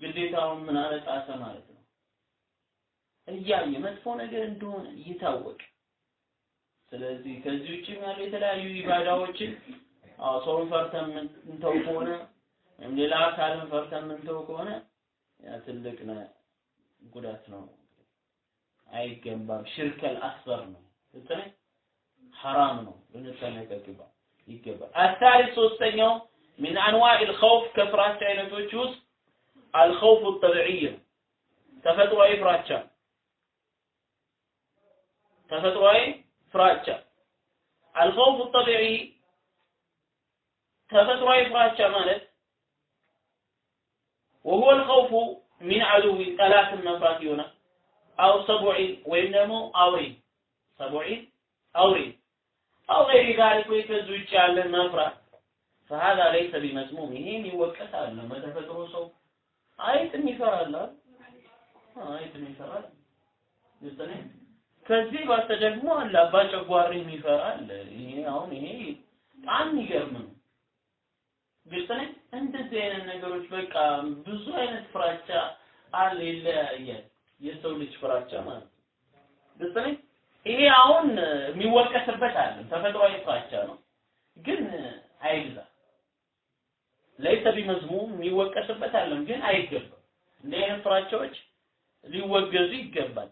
ግዴታውን ምን አለ? ጣሰ ማለት ነው። እያየ መጥፎ ነገር እንደሆነ እየታወቀ። ስለዚህ ከዚህ ውጭም ያሉ የተለያዩ ኢባዳዎችን ሰውን ፈርተን ምንተው ከሆነ ወይም ሌላ አካልን ፈርተን ምንተው ከሆነ ያ ትልቅ ጉዳት ነው አይገባም ሽርከል አስበር ነው እንትን ሐራም ነው ልንጠነቀቅ ይገባል አሳሊስ ሶስተኛው من انواع الخوف ከፍራቻ አይነቶች ውስጥ الخوف الطبيعي ተፈጥሯዊ ፍራቻ ተፈጥሯዊ ፍራቻ الخوف الطبيعي ተፈጥሯዊ ፍራቻ ማለት وهو الخوف من عدو ጠላት መፍራት ይሆናል አው ሰቡዒ ወይም ደግሞ አውሬ ሰቡዒ አውሬ አው ገይሪ ዛሊክ ወይ ከዚህ ውጭ ያለን መፍራት فهذا ليس بمذموم ይሄ የሚወቀስ አይደለም በተፈጥሮ ሰው አይጥም ይፈራል አይጥም ይፈራል ይስተኔ ከዚህ ባተ ደግሞ አለ አባ ጨጓሪ የሚፈራ አለ ይሄ አሁን ይሄ በጣም የሚገርም ነው ግልጽ ነኝ። እንደዚህ አይነት ነገሮች በቃ ብዙ አይነት ፍራቻ አለ ይለያያል። የሰው ልጅ ፍራቻ ማለት ነው። ግልጽ ነኝ። ይሄ አሁን የሚወቀስበት አለ ተፈጥሯዊ ፍራቻ ነው፣ ግን አይብዛ ለይሰ ቢመዝሙም የሚወቀስበት አለም ግን አይገባም። እንዲህ አይነት ፍራቻዎች ሊወገዙ ይገባል።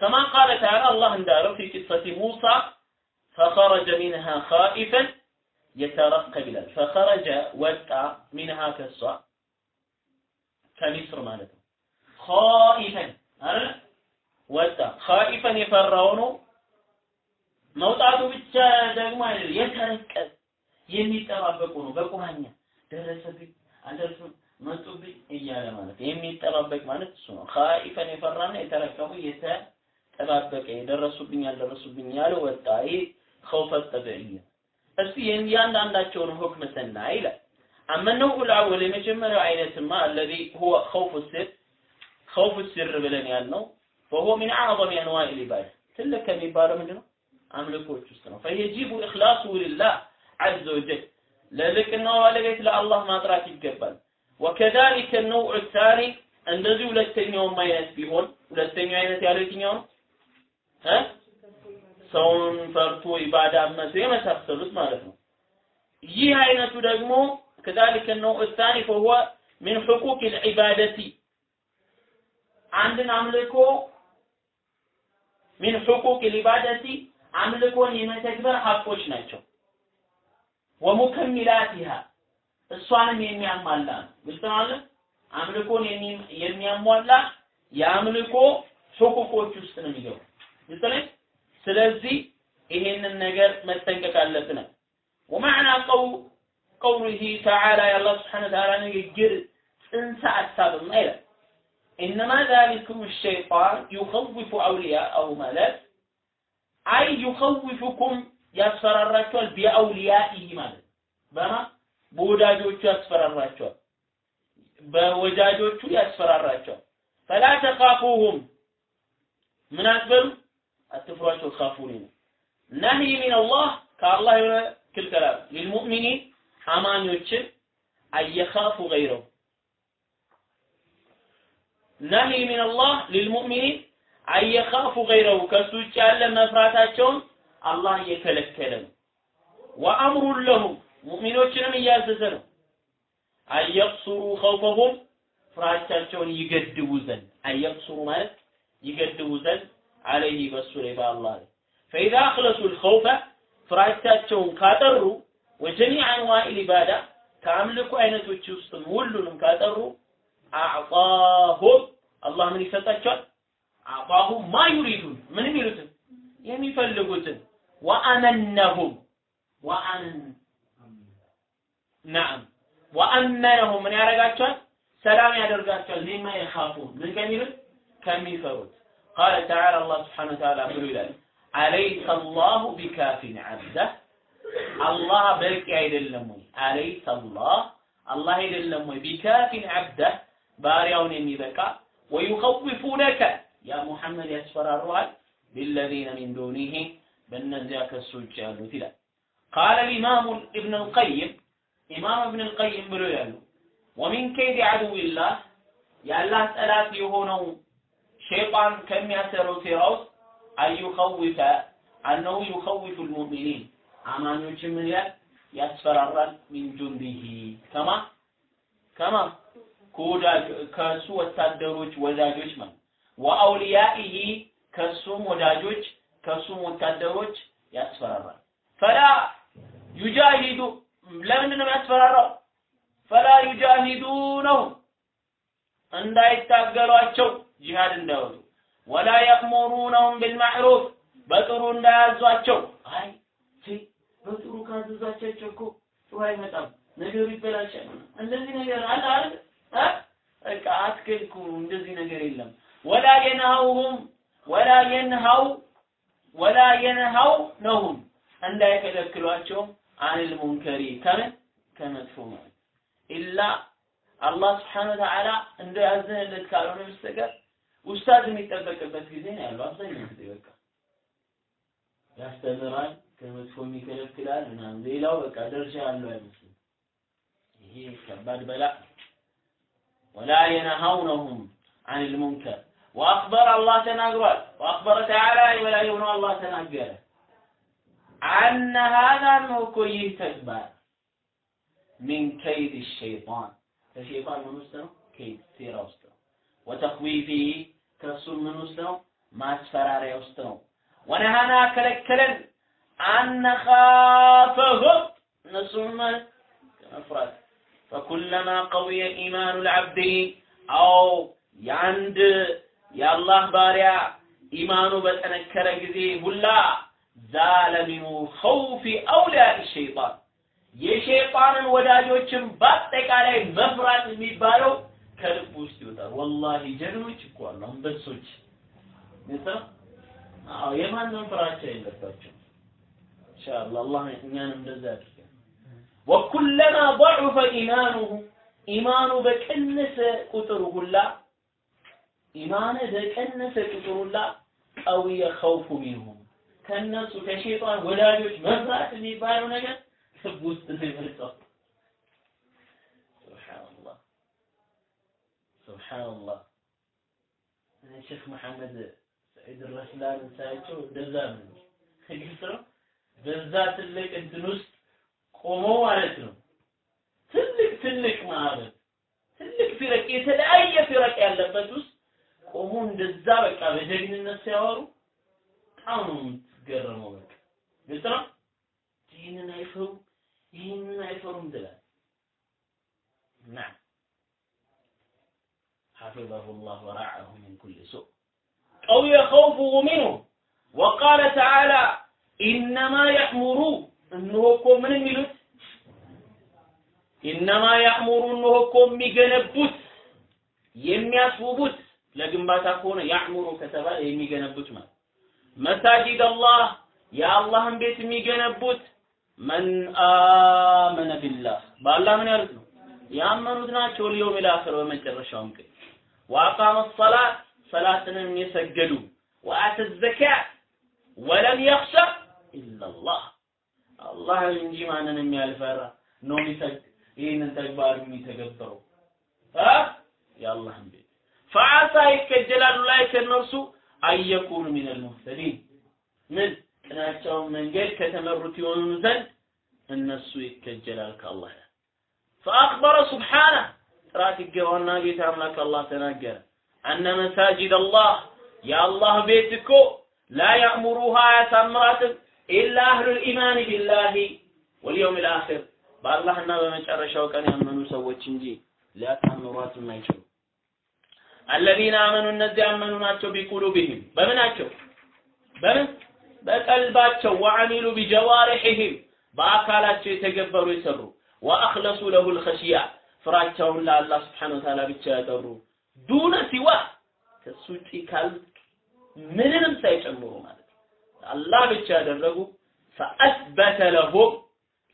ከማ ቃለ ተዓላ አላህ እንዳለው ፊ ቂሰቲ ሙሳ ፈኸረጀ ሚንሃ ኻኢፈን የተረከብ ይላል። ፈኸረጀ ወጣ ሚንሃ ከሷ ከሚስር ማለት ነው። ኻኢፈን አይደል ወጣ ኻኢፈን የፈራው ነው። መውጣቱ ብቻ ደግሞ አይደል የተረቀብ የሚጠባበቁ ነው። በቁማኛ ደረሰብኝ አልደርስም መጡብኝ እያለ ማለት የሚጠባበቅ ማለት እሱ ነው። ኻኢፈን የፈራና የተረከቡ የተጠባበቀ የደረሱብኝ ያልደረሱብኝ ያለ ወጣ ይህ ኸውፈ ጠብዕያ እስቲ እያንዳንዳቸውን ሁክም ስናይ ይላል። አመነው ኡልአወል የመጀመሪያው አይነትማ አለዚ ሁወ ኸውፍ ስር ኸውፍ ስር ብለን ያልነው ወሆ ሚን አዕظም አንዋዕ ልኢባዳ ትልቅ ከሚባለው ምንድን ነው አምልኮች ውስጥ ነው። ፈየጂቡ ኢኽላሱ ልላህ ዐዘ ወጀል። ለልቅናው ባለቤት ለአላህ ማጥራት ይገባል። ወከዛሊከ ነውዕ ታኒ እንደዚህ ሁለተኛውም አይነት ቢሆን ሁለተኛው አይነት ያለው የትኛው ነው? ሰውን ፈርቶ ኢባዳ መስ የመሳሰሉት ማለት ነው ይህ አይነቱ ደግሞ كذلك النوع الثاني فهو من حقوق العبادة አንድን አምልኮ ሚን حقوق العبادة አምልኮን የመተግበር ሀቆች ናቸው ወሙከሚላቲሃ እሷንም የሚያሟላ ነው ግልጽ ነው አይደል አምልኮን የሚያሟላ የአምልኮ ሕቁቆች ውስጥ ነው የሚገቡ ግልጽ ነው ስለዚህ ይሄንን ነገር መጠንቀቅ አለብን። ወማዕና ቀው ቀውሊሂ ተዓላ የአላህ ስብሓነ ወተዓላ ንግግር ጽንሰ ሀሳብማ ይላል ኢነማ ዛሊኩም ሸይጣን ዩኸውፉ አውሊያአሁ ማለት አይ ዩኸውፉኩም ያስፈራራቸዋል ቢአውሊያኢህ ማለት። በማ? በወዳጆቹ ያስፈራራቸዋል በወዳጆቹ ያስፈራራቸዋል። ፈላ ተኻፉሁም ምን አትበሉ አትፍሯቸው ካፉኒ ነው ነህይ ሚን አላህ ከአላህ የሆነ ክልከላ። ሊልሙእሚኒን አማኞችን አየኻፉ ገይረው። ነህይ ሚን አላህ ሊልሙእሚኒን አየኻፉ ገይረው። ከሱ ውጭ ያለ መፍራታቸውን አላህ እየከለከለ ነው። ወአምሩን ለሁም ሙእሚኖችንም እያዘዘ ነው። አየቅሱሩ ኸውፈሁም ፍራቻቸውን ይገድቡ ዘንድ። አየቅሱሩ ማለት ይገድቡ ዘንድ አለይህ በሱ ላይ በአላህ ላይ። ፈኢዛ አክለሱ ልኸውፈ ፍራቻቸውን ካጠሩ ወጀሚዕ አንዋዕ ልኢባዳ ከአምልኮ አይነቶች ውስጥም ሁሉንም ካጠሩ አዕጣሁም አላህ ምን ይሰጣቸዋል? አዕጣሁም ማ ዩሪዱን ምን የሚሉትን የሚፈልጉትን ወአመነሁም ናም ወአመነሁም ምን ያደርጋቸዋል? ሰላም ያደርጋቸዋል። ሚማ የኻፉን ምን ከሚሉት ከሚፈሩት ቃለ ተዓላ አላህ ስብሓነሁ ወተዓላ ብሎ ይላል አለይሰ አላሁ ቢካፊን ዐብደህ አላህ በቂ አይደለም ወይ አለይሰ አላህ አላህ አይደለም ወይ ቢካፊን ዐብደህ ባሪያውን የሚበቃ ወዩኸውፉነከ ያ ሙሐመድ ያስፈራሩሃል ቢለዚነ ሚን ዱኒህ በእነዚያ ከሱ ውጭ ያሉት ይላል ቃለ ልኢማሙ ኢብን አልቀይም ኢማም ኢብን አልቀይም ብሎ ያሉ ወሚን ከይድ ዐዱዊላህ የአላህ ጠላት የሆነው ሸይጣን ከሚያሰረው ሴራ ውስጥ አዩኸውፈ አነሁ ዩኸውፉ ልሙእሚኒን። አማኞችን ምን ያህል ያስፈራራል። ሚን ጁንዲሂ ከማ? ከማ? ከወዳጅ ከእሱ ወታደሮች ወዳጆች ማለት ወአውሊያኢሂ ከእሱም ወዳጆች ከእሱም ወታደሮች ያስፈራራል። ፈላ ዩጃሂዱ ለምንድን ነው ያስፈራራው ፈላ ዩጃሂዱነሁም እንዳይታገሏቸው ጂሃድ እንዳይወጡ ወላ የእሙሩነሁም ቢልማዕሩፍ በጥሩ እንዳያዟቸው። አይ በጥሩ ካዘዛቻቸው እኮ ጥሩ አይመጣም። ነገሩ ይበላሻል። እንደዚህ ነገር አለ አይደል? በቃ አትከልክሉ እንደዚህ ነገር የለም። ወላ የንሃውሁም ወላ የንሃው ወላ የንሃው ነሁም እንዳይከለክሏቸው አኒል ሙንከሪ። ከምን? ከመጥፎ ማለት። ኢላ አላህ ስብሓነ ወተዓላ እንደ ያዘነለት ካልሆነ በስተቀር ኡስታዝ የሚጠበቅበት ጊዜ ነው ያለው አብዛኛው ጊዜ በቃ። ያስተምራል ከመጥፎም ይከለክላል ምናምን። ሌላው በቃ ደርሻ ያለው አይመስልም። ይሄ ከባድ በላ ወላ የነሃውነሁም አን ልሙንከር ወአክበር አላህ ተናግሯል። ወአክበረ ተዓላ የበላይ የሆነው አላህ ተናገረ። አነ ሀዛ ነው እኮ ይህ ተግባር። ሚን ከይድ ሸይጣን። ከሸይጣን ምን ውስጥ ነው። ከይድ ከእሱም ምን ውስጥ ነው? ማስፈራሪያ ውስጥ ነው። ወነሃና ከለከለን። አነኻፈሁም እነሱም ከመፍራት። ፈኩለማ ቀውየ ኢማኑ ልዓብዲ አው የአንድ የአላህ ባሪያ ኢማኑ በጠነከረ ጊዜ ሁላ ዛለ ሚኑ ኸውፊ አውሊያ ሸይጣን። የሸይጣንን ወዳጆችን በአጠቃላይ መፍራት የሚባለው ከልብ ውስጥ ይወጣል። ወላሂ ጀግኖች እኮ አሉ፣ አንበሶች ግልጽ ነው። አዎ የማንም ፍራቻ የለባቸው። ኢንሻአላህ አላህ እኛንም እንደዛ ያድርገን። ወኩለማ ضعف ኢማኑሁ ኢማኑ በቀነሰ ቁጥር ሁላ ኢማን በቀነሰ ቁጥር ሁላ ቀውየ ኸውፉ ሚንሁም ከነሱ ከሸይጣን ወዳጆች መፍራት የሚባለው ነገር ልብ ውስጥ ነው የመጣው። ሱብሃንአላህ ሼክ መሐመድ ሰዒድ ረስላን ሳያቸው እንደዛ ነው ግልጽ ነው። በዛ ትልቅ እንትን ውስጥ ቆሞ ማለት ነው። ትልቅ ትልቅ ማዕበል ትልቅ ፊረቅ የተለያየ ፊረቅ ያለበት ውስጥ ቆሞ እንደዛ በቃ በጀግንነት ሲያወሩ በጣም ነው የምትገረመው። በቃ ግልጽ ነው። ይህንን አይፈሩም፣ ይህንን አይፈሩም ትላል። ናም حفظه الله ورعاه من كل سوء قوي خوفه منه وقال تعالى إنما يأمر እነሆ እኮ ምን የሚሉት ኢነማ ያእሙሩ እነሆ እኮ የሚገነቡት የሚያስውቡት ለግንባታ ከሆነ ያእሙሩ ከተባለ የሚገነቡት ማለት መሳጂድ አላህ የአላህን ቤት የሚገነቡት መን አመነ ቢላህ በአላህ ምን ያሉት ነው ያመኑት ናቸው ሊየውም ልአኽር በመጨረሻውም ቀን ወአቃመ ሰላት ሰላትንም የሰገዱ ወአተ ዘካ ወለም የኽሻ ኢላላህ አላህ እንጂ ማንንም ያልፈራ ነው የሚሰግድ። ይህንን ተግባር የሚተገብረው። የአላህን ቤት። ፈዓሳ ይከጀላሉ ላይ ከነርሱ አየኩኑ ሚነል ሙህተዲን። ምን? ቅናቸውን መንገድ ከተመሩት የሆኑ ዘንድ እነሱ ይከጀላል ከአላህ። ፈአክበረ ሱብሓነሁ። ጥራት ይገባውና ጌታ አምላክ አላህ ተናገረ። አነ መሳጅድ አላህ የአላህ ቤት እኮ ላ ያእሙሩሃ አያሳምራትም ኢላ አህሉል ኢማን ቢላሂ ወልየውም ልአኺር በአላህና በመጨረሻው ቀን ያመኑ ሰዎች እንጂ ሊያሳምሯት የማይችሉ አለዚነ አመኑ እነዚህ ያመኑ ናቸው ቢቁሉብህም። በምናቸው በምን? በቀልባቸው። ወአሚሉ ቢጀዋሪሕህም በአካላቸው የተገበሩ የሰሩ። ወአኽለሱ ለሁ ልኸሽያ ፍራቸውን ለአላህ ስብሓን ወተዓላ ብቻ ያጠሩ ዱነ ሲዋ ከሱ ውጪ ካሉት ምንንም ሳይጨምሩ ማለት አላህ ብቻ ያደረጉ ፈአስበተ ለሁም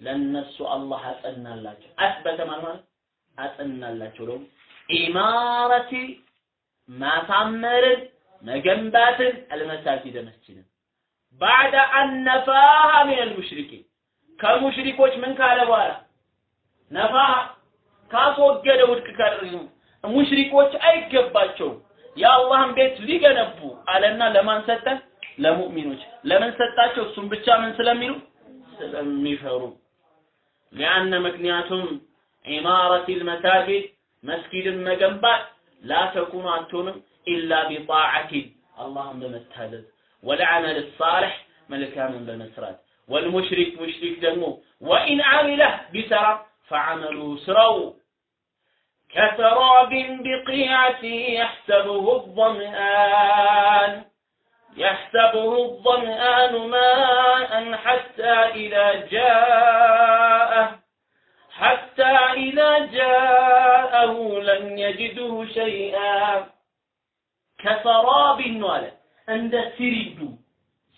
ለነሱ አላህ አጸናላቸው። አስበተ ማለት? አጸናላቸው። ደግሞ ኢማረቲ ማሳመርን መገንባትን አልመሳጂደ መስጂድን ባዕደ አን ነፋሃ አልሙሽሪኪን ከሙሽሪኮች ምን ካለ በኋላ? ነፋሃ ካስወገደ ውድቅ ካደረገ ሙሽሪኮች አይገባቸውም የአላህን ቤት ሊገነቡ አለና ለማን ሰጠ? ለሙእሚኖች። ለምን ሰጣቸው? እሱም ብቻ ምን ስለሚሉ ስለሚፈሩ። لأن ምክንያቱም عمارة المساجد መስጊድን መገንባት لا تكون አትሆንም إلا بطاعة አላህን በመታዘዝ والعمل الصالح መልካምን በመስራት والمشرك ሙሽሪክ ደግሞ وإن عمل ቢሰራ فعمله ስራው كسراب بقيعة يحسبه الظمآن يحسبه الظمآن ماء حتى إذا جاءه حتى إذا جاءه لم يجده شيئا كسراب نواله عند سريدو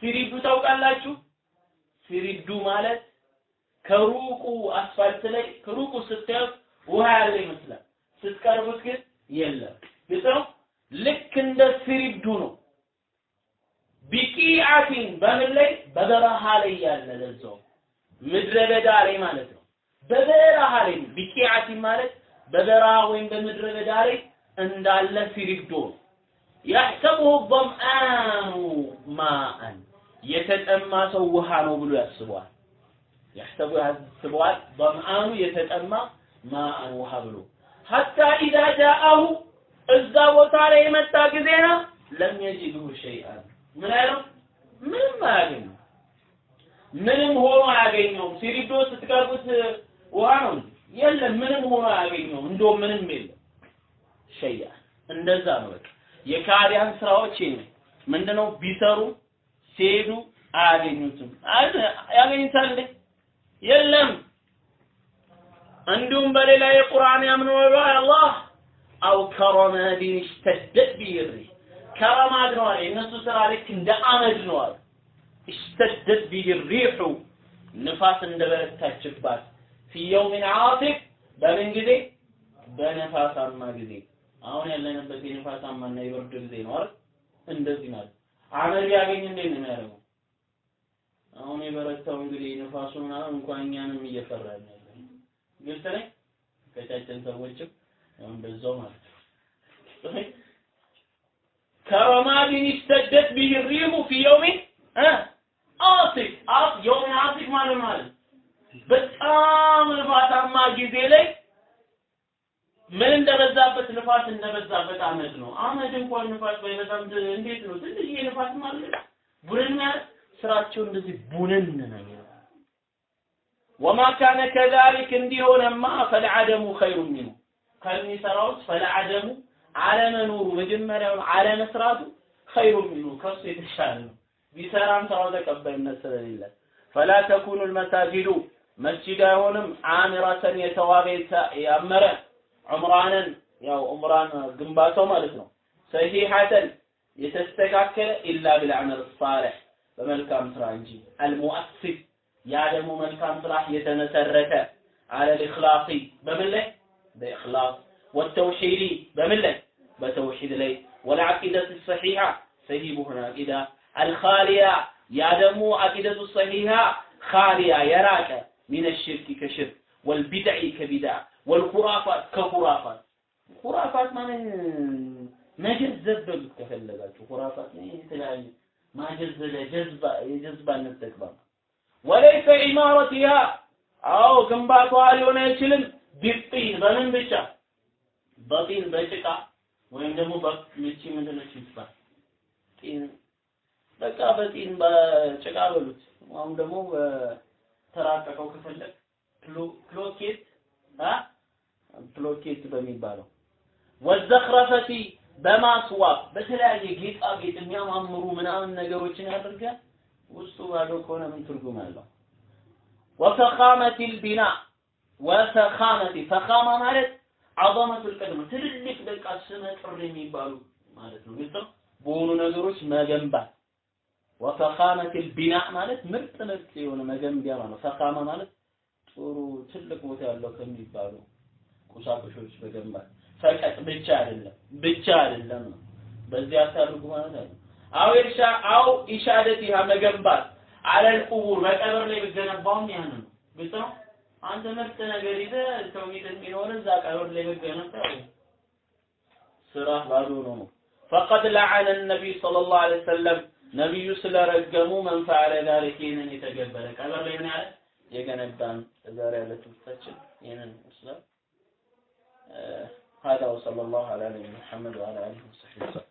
سريدو ታውቃላችሁ ሲሪዱ ማለት ከሩቁ አስፋልት ላይ ከሩቁ ስታዩት ውሃ ያለ ይመስላል። ስትቀርቡት ግን የለም። ግልጽ ነው። ልክ እንደ ሲሪዱ ነው። بقيعة በምን ላይ በበረሃ ላይ ያለ ለዛው ምድረ በዳ ላይ ማለት ነው። በበረሃ ላይ بقيعة ማለት በበረሃ ወይም በምድረ በዳ ላይ እንዳለ ሲሪዶ يحسبه الظمآن ماء የተጠማ ሰው ውሃ ነው ብሎ ያስበዋል። يحسب ያስበዋል الظمآن የተጠማ ማአን ውሃ ብሎ ሐታ ኢዛ ጃአሁ እዛ ቦታ ላይ የመጣ ጊዜና ለም የጅድሁ ሸይአን ምን አይለው ምንም አያገኘው ምንም ሆኖ አያገኘውም። ሲሪዶ ስትቀርቡት ውሃ ነው የለም ምንም ሆኖ አያገኘውም። እንደውም ምንም የለም። ሸይአ እንደዛ ነው በቃ። የካዲያን ስራዎች ነው። ምንድነው? ቢሰሩ ሲሄዱ አያገኙትም። ያገኙታል እንዴ? የለም እንዲሁም በሌላ የቁርአን ያምነው አላህ አው ከረማዲን እሽተደት ቢሪ ከረማድ ነው የእነሱ ስራ ልክ እንደ አመድ ነው አለ ቢሂ ሪሑ ንፋስ እንደበረታችባት። ፊ የውሚን በምን ጊዜ? በነፋሳማ ጊዜ። አሁን ያለንበት የነፋሳማና የብርድ ጊዜ ነው አይደል? እንደዚህ ማለት አመድ ያገኝ እንዴት ነው የሚያደርገው? አሁን የበረታው እንግዲህ ንፋሱ ምናምን እንኳን እኛንም እየፈራ ነው ግልጽ ነኝ ከጫጭን ሰዎችም ያው እንደዛው ማለት ነው። ይስተደት ቢህ ሪሁ ፊ የውሚን አሲፍ አስ የውሚን አሲፍ ማለት ማለት። በጣም ንፋሳማ ጊዜ ላይ ምን እንደበዛበት ንፋስ እንደበዛበት አመድ ነው። አመድ እንኳን ንፋስ ባይበዛም እንዴት ነው? ትንሽዬ ንፋስ ማለት ቡንን ስራቸው እንደዚህ ቡንን ነው የሚለው ወማ ካነ ከዛሊክ እንዲሆነማ ፈልዓደሙ ኸይሩ ሚኑ ከሚሰራው ፈልዓደሙ አለመኖሩ መጀመሪያውን አለመስራቱ ኸይሩ ሚኑ ከሱ የተሻለ ነው። ቢሰራም ስራው ተቀባይነት ስለሌለ ፈላ ተኩኑ ልመሳጅዱ መስጂድ አይሆንም አሚረተን የተዋበ ያመረ ዑምራንን ያው ዑምራን ግንባታው ማለት ነው ሰሂሐተን የተስተካከለ ኢላ ቢልዐመል ሳሊሕ በመልካም ስራ እንጂ አልሙአሲስ ያ ደግሞ መልካም ስራ የተመሰረተ አለ ልእክላሲ በምን ላይ? በእክላስ ወተውሒዲ በምን ላይ? በተውሒድ ላይ። ወልዓቂደት ሰሒሐ ሰሂህ በሆነ አቂዳ አልኻሊያ ያ ደግሞ አቂደቱ ሰሒሐ ኻሊያ የራቀ ሚነ ሽርክ ከሽርክ ወልቢድዒ ከቢድዓ ወልኹራፋት ከኹራፋት። ኹራፋት ማለት መጀዘብ በሉት ከፈለጋችሁ። ኹራፋት የተለያዩ ማጀዘቢያ ጀዝባ የጀዝባነት ተግባር ወለይሰ ኢማረቲሃ። አዎ ግንባቷ ሊሆን አይችልም። ቢጢን በምን ብቻ። በጢን በጭቃ ወይም ደግሞ በምቺ ምንድን ነች ይባል ጢን በቃ በጢን በጭቃ በሉት። አሁን ደግሞ በተራቀቀው ከፈለግ ፕሎኬት አ? ፕሎኬት በሚባለው ወዘኽረፈቲ በማስዋብ በተለያየ ጌጣጌጥ የሚያማምሩ ምናምን ነገሮችን ያደርጋል። ውስጡ ባዶ ከሆነ ምን ትርጉም አለው? ወፈኻመቲ ልቢና ወፈኻመቲ ፈኻማ ማለት ዐዘመቱል ቀድም ትልልቅ በቃ ስመ ጥር የሚባሉ ማለት ነው። ግልጽ በሆኑ ነገሮች መገንባት ወፈኻመቲ ልቢና ማለት ምርጥ ምርጥ የሆነ መገንቢያ ማለት ፈኻማ ማለት ጥሩ ትልቅ ቦታ ያለው ከሚባሉ ቁሳቁሶች መገንባት ፈቀጥ ብቻ አይደለም ብቻ አይደለም ነው። በዚህ አታድርጉ ማለት አይደለም። አው ኢርሻ አው ኢሻደቲሃ መገንባት አለል ቁቡር መቀበር ላይ ብገነባውም ያን ነው። ግልጽ ነው። አንተ ምርጥ ነገር ይዘህ ተውሂድ የሚኖር እዛ ቀብር ላይ ብገነባ ስራ ባዶ ነው ነው። ፈቀድ ለዐነ ነቢይ ሰለላሁ ዐለይሂ ወሰለም ነቢዩ ስለረገሙ መን ፈዐለ ዛሊክ ይህንን የተገበረ ቀብር ላይ ምን ያለ የገነባን ዛሬ ያለ ትምህርታችን ይህንን ይመስላል። هذا وصلى الله على نبينا محمد وعلى اله وصحبه وسلم